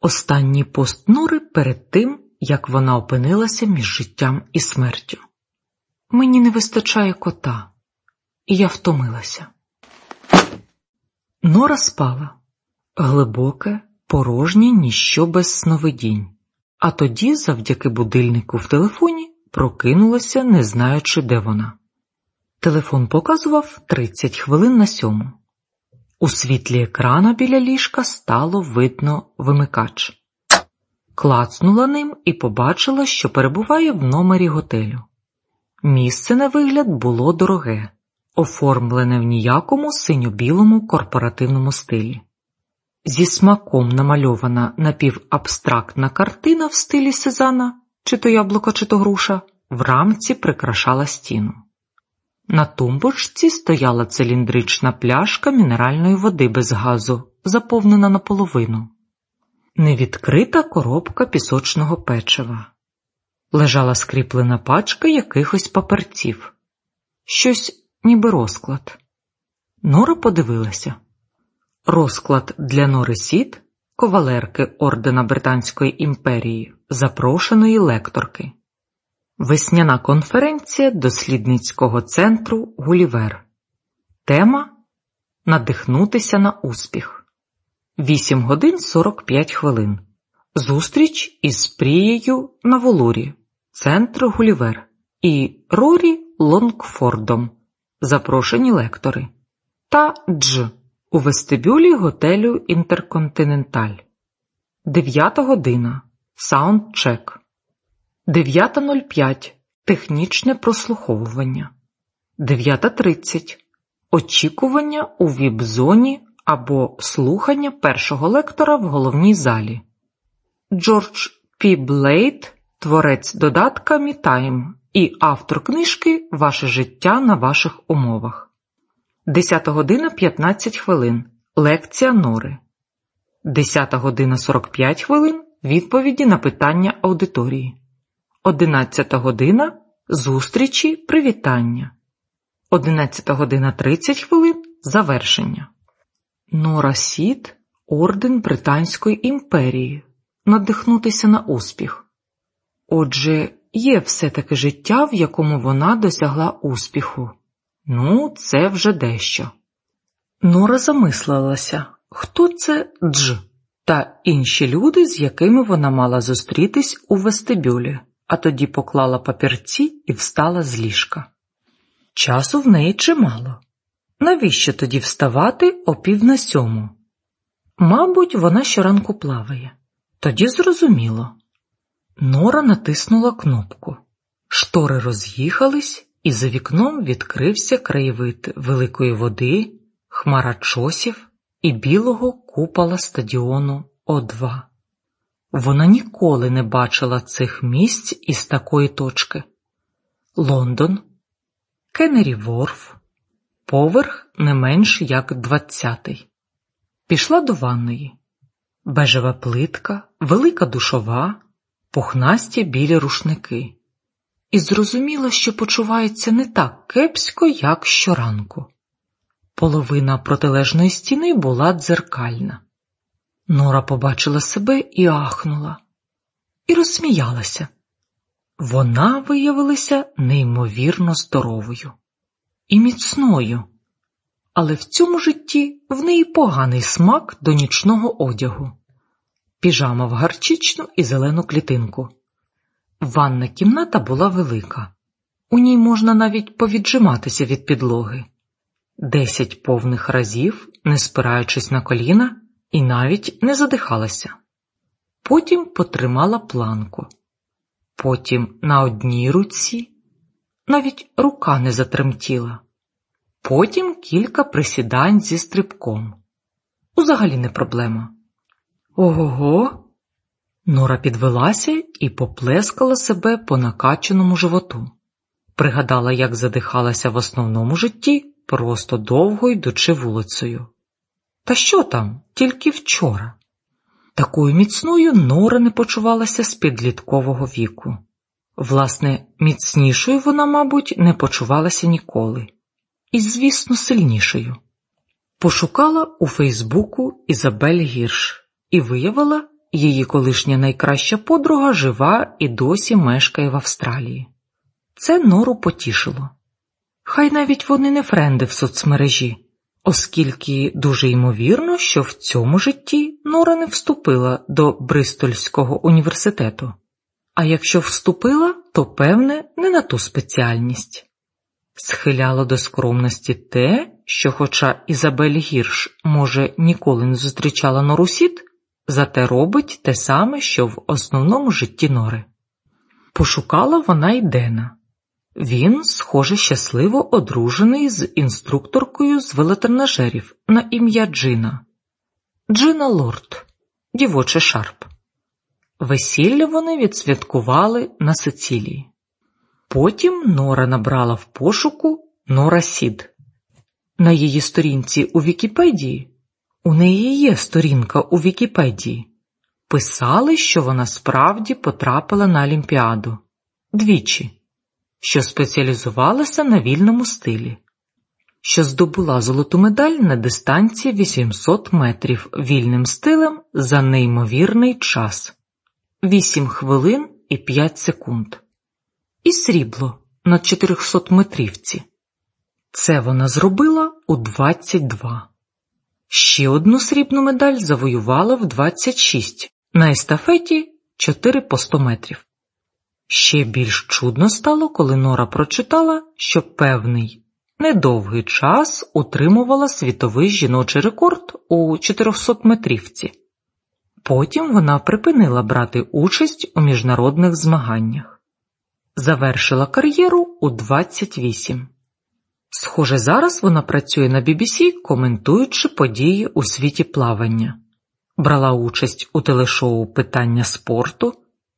Останній пост Нори перед тим, як вона опинилася між життям і смертю. Мені не вистачає кота, і я втомилася. Нора спала глибоке, порожнє ніщо без сновидінь, а тоді, завдяки будильнику в телефоні, прокинулася, не знаючи, де вона. Телефон показував 30 хвилин на сьому. У світлі екрана біля ліжка стало видно вимикач. Клацнула ним і побачила, що перебуває в номері готелю. Місце на вигляд було дороге, оформлене в ніякому синьо-білому корпоративному стилі. Зі смаком намальована напівабстрактна картина в стилі Сезана, чи то яблуко, чи то груша, в рамці прикрашала стіну. На тумбочці стояла циліндрична пляшка мінеральної води без газу, заповнена наполовину, невідкрита коробка пісочного печива. Лежала скріплена пачка якихось паперців, щось ніби розклад. Нора подивилася. Розклад для Нори Сіт, ковалерки ордена Британської імперії, запрошеної лекторки. Весняна конференція дослідницького центру Гулівер. Тема Надихнутися на успіх. 8 годин 45 хвилин. Зустріч із Прією на Волурі, Центр Гулівер і Рорі Лонгфордом. Запрошені лектори. Та Дж. У вестибюлі готелю Інтерконтиненталь. 9 година. Саундчек. 9.05. Технічне прослуховування. 9.30. Очікування у віп-зоні або слухання першого лектора в головній залі. Джордж Пі Блейд, творець додатка MeTime і автор книжки Ваше життя на ваших умовах. 10 година 15 хвилин. Лекція Нори. 10 година 45 хвилин. Відповіді на питання аудиторії. 11 година зустрічі привітання. 11 година 30 хвилин завершення. Нора Сіт Орден Британської імперії. Надихнутися на успіх. Отже, є все-таки життя, в якому вона досягла успіху. Ну, це вже дещо. Нора замислилася, хто це Дж та інші люди, з якими вона мала зустрітись у вестибюлі а тоді поклала папірці і встала з ліжка. Часу в неї чимало. Навіщо тоді вставати о пів на сьому? Мабуть, вона щоранку плаває. Тоді зрозуміло. Нора натиснула кнопку. Штори роз'їхались, і за вікном відкрився краєвид великої води, хмара чосів і білого купола стадіону О2. Вона ніколи не бачила цих місць із такої точки: Лондон, Кеннері Ворф, поверх не менш як двадцятий. Пішла до ванної, бежева плитка, велика душова, пухнасті білі рушники, і зрозуміла, що почувається не так кепсько, як щоранку. Половина протилежної стіни була дзеркальна. Нора побачила себе і ахнула, і розсміялася. Вона виявилася неймовірно здоровою і міцною, але в цьому житті в неї поганий смак до нічного одягу, піжама в гарчичну і зелену клітинку. Ванна кімната була велика, у ній можна навіть повіджиматися від підлоги. Десять повних разів, не спираючись на коліна і навіть не задихалася. Потім потримала планку, потім на одній руці, навіть рука не затремтіла, потім кілька присідань зі стрибком. Узагалі не проблема. Ого. Нора підвелася і поплескала себе по накачаному животу. Пригадала, як задихалася в основному житті, просто довго йдучи вулицею. Та що там, тільки вчора? Такою міцною Нора не почувалася з підліткового віку. Власне, міцнішою вона, мабуть, не почувалася ніколи, і, звісно, сильнішою. Пошукала у Фейсбуку Ізабель Гірш і виявила її колишня найкраща подруга жива і досі мешкає в Австралії. Це нору потішило. Хай навіть вони не френди в соцмережі, оскільки дуже ймовірно, що в цьому житті Нора не вступила до Бристольського університету, а якщо вступила, то певне не на ту спеціальність. Схиляло до скромності те, що, хоча Ізабель Гірш, може, ніколи не зустрічала Нору Сід, зате робить те саме, що в основному житті Нори. Пошукала вона й Дена. Він, схоже, щасливо одружений з інструкторкою з велотренажерів на ім'я Джина. Джина Лорд, дівоче Шарп. Весілля вони відсвяткували на Сицилії. Потім Нора набрала в пошуку Нора Сід. На її сторінці у Вікіпедії у неї є сторінка у Вікіпедії. Писали, що вона справді потрапила на Олімпіаду двічі, що спеціалізувалася на вільному стилі, що здобула золоту медаль на дистанції 800 метрів вільним стилем за неймовірний час 8 хвилин і 5 секунд, і срібло на 400 метрівці. Це вона зробила у 22. Ще одну срібну медаль завоювала в 26 на естафеті 4 по 100 метрів. Ще більш чудно стало, коли Нора прочитала, що певний недовгий час утримувала світовий жіночий рекорд у 400 метрівці. Потім вона припинила брати участь у міжнародних змаганнях, завершила кар'єру у 28. Схоже, зараз вона працює на BBC, коментуючи події у світі плавання, брала участь у телешоу питання спорту,